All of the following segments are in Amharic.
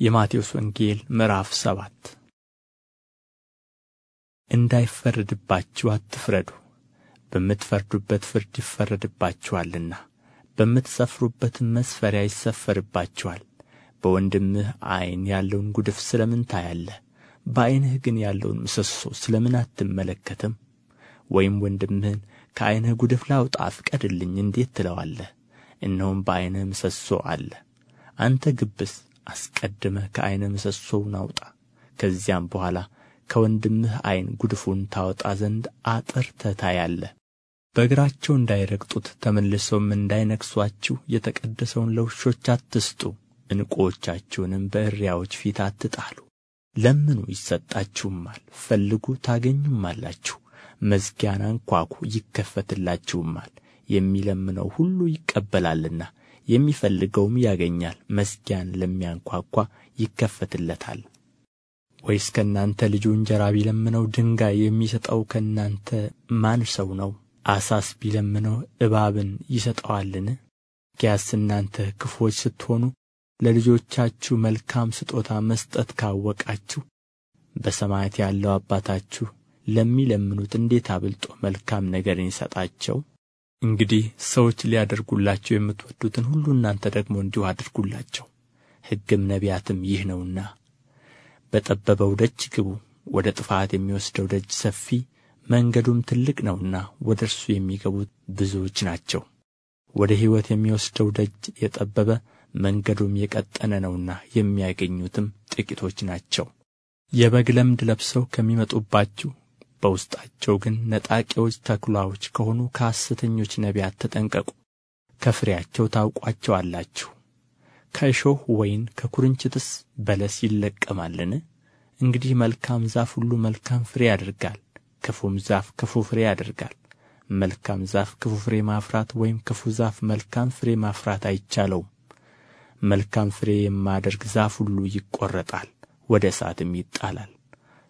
የማቴዎስ ወንጌል ምዕራፍ ሰባት እንዳይፈረድባችሁ አትፍረዱ፣ በምትፈርዱበት ፍርድ ይፈረድባችኋልና፣ በምትሰፍሩበትም መስፈሪያ ይሰፈርባችኋል። በወንድምህ ዐይን ያለውን ጉድፍ ስለ ምን ታያለህ? በዐይንህ ግን ያለውን ምሰሶ ስለ ምን አትመለከትም? ወይም ወንድምህን ከዐይንህ ጉድፍ ላውጣ ፍቀድልኝ እንዴት ትለዋለህ? እነሆም በዐይንህ ምሰሶ አለ። አንተ ግብዝ አስቀድመህ ከዐይንህ ምሰሶውን አውጣ፣ ከዚያም በኋላ ከወንድምህ ዐይን ጉድፉን ታወጣ ዘንድ አጥርተህ ታያለህ። በእግራቸው እንዳይረግጡት ተመልሰውም እንዳይነክሱአችሁ የተቀደሰውን ለውሾች አትስጡ፣ ዕንቁዎቻችሁንም በእሪያዎች ፊት አትጣሉ። ለምኑ ይሰጣችሁማል፣ ፈልጉ ታገኙማላችሁ፣ መዝጊያን አንኳኩ ይከፈትላችሁማል። የሚለምነው ሁሉ ይቀበላልና የሚፈልገውም ያገኛል፣ መዝጊያን ለሚያንኳኳ ይከፈትለታል። ወይስ ከእናንተ ልጁ እንጀራ ቢለምነው ድንጋይ የሚሰጠው ከእናንተ ማን ሰው ነው? ዓሣስ ቢለምነው እባብን ይሰጠዋልን? እንኪያስ እናንተ ክፉዎች ስትሆኑ ለልጆቻችሁ መልካም ስጦታ መስጠት ካወቃችሁ በሰማያት ያለው አባታችሁ ለሚለምኑት እንዴት አብልጦ መልካም ነገርን ይሰጣቸው። እንግዲህ ሰዎች ሊያደርጉላችሁ የምትወዱትን ሁሉ እናንተ ደግሞ እንዲሁ አድርጉላቸው። ሕግም ነቢያትም ይህ ነውና። በጠበበው ደጅ ግቡ፣ ወደ ጥፋት የሚወስደው ደጅ ሰፊ መንገዱም ትልቅ ነውና ወደ እርሱ የሚገቡት ብዙዎች ናቸው። ወደ ሕይወት የሚወስደው ደጅ የጠበበ መንገዱም የቀጠነ ነውና የሚያገኙትም ጥቂቶች ናቸው። የበግ ለምድ ለብሰው ከሚመጡባችሁ በውስጣቸው ግን ነጣቂዎች ተኩላዎች ከሆኑ ከሐሰተኞች ነቢያት ተጠንቀቁ። ከፍሬያቸው ታውቋቸዋላችሁ። ከእሾህ ወይን ከኵርንችትስ በለስ ይለቀማልን? እንግዲህ መልካም ዛፍ ሁሉ መልካም ፍሬ ያደርጋል፣ ክፉም ዛፍ ክፉ ፍሬ ያደርጋል። መልካም ዛፍ ክፉ ፍሬ ማፍራት ወይም ክፉ ዛፍ መልካም ፍሬ ማፍራት አይቻለውም። መልካም ፍሬ የማያደርግ ዛፍ ሁሉ ይቈረጣል፣ ወደ እሳትም ይጣላል።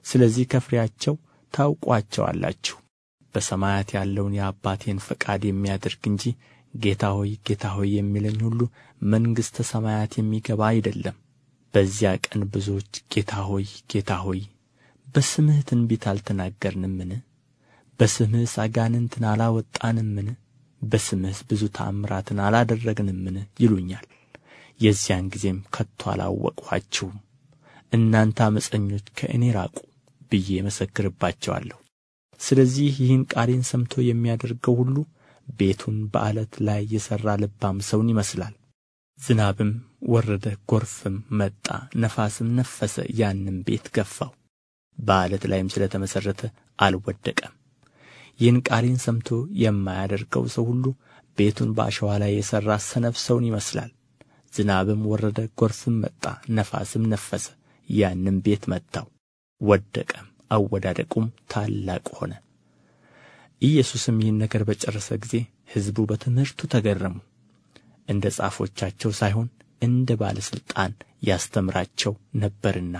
ስለዚህ ከፍሬያቸው ታውቋቸዋላችሁ። በሰማያት ያለውን የአባቴን ፈቃድ የሚያደርግ እንጂ ጌታ ሆይ ጌታ ሆይ የሚለኝ ሁሉ መንግሥተ ሰማያት የሚገባ አይደለም። በዚያ ቀን ብዙዎች ጌታ ሆይ ጌታ ሆይ በስምህ ትንቢት አልተናገርንምን? በስምህስ አጋንንትን አላወጣንምን? በስምህስ ብዙ ተአምራትን አላደረግንምን? ይሉኛል። የዚያን ጊዜም ከቶ አላወቅኋችሁም፣ እናንተ ዓመፀኞች ከእኔ ራቁ ብዬ እመሰክርባቸዋለሁ። ስለዚህ ይህን ቃሌን ሰምቶ የሚያደርገው ሁሉ ቤቱን በዓለት ላይ የሠራ ልባም ሰውን ይመስላል። ዝናብም ወረደ፣ ጎርፍም መጣ፣ ነፋስም ነፈሰ፣ ያንም ቤት ገፋው፣ በዓለት ላይም ስለ ተመሠረተ አልወደቀም። ይህን ቃሌን ሰምቶ የማያደርገው ሰው ሁሉ ቤቱን በአሸዋ ላይ የሠራ ሰነፍ ሰውን ይመስላል። ዝናብም ወረደ፣ ጎርፍም መጣ፣ ነፋስም ነፈሰ፣ ያንም ቤት መታው፣ ወደቀም፣ አወዳደቁም ታላቅ ሆነ። ኢየሱስም ይህን ነገር በጨረሰ ጊዜ ሕዝቡ በትምህርቱ ተገረሙ። እንደ ጻፎቻቸው ሳይሆን እንደ ባለ ሥልጣን ያስተምራቸው ነበርና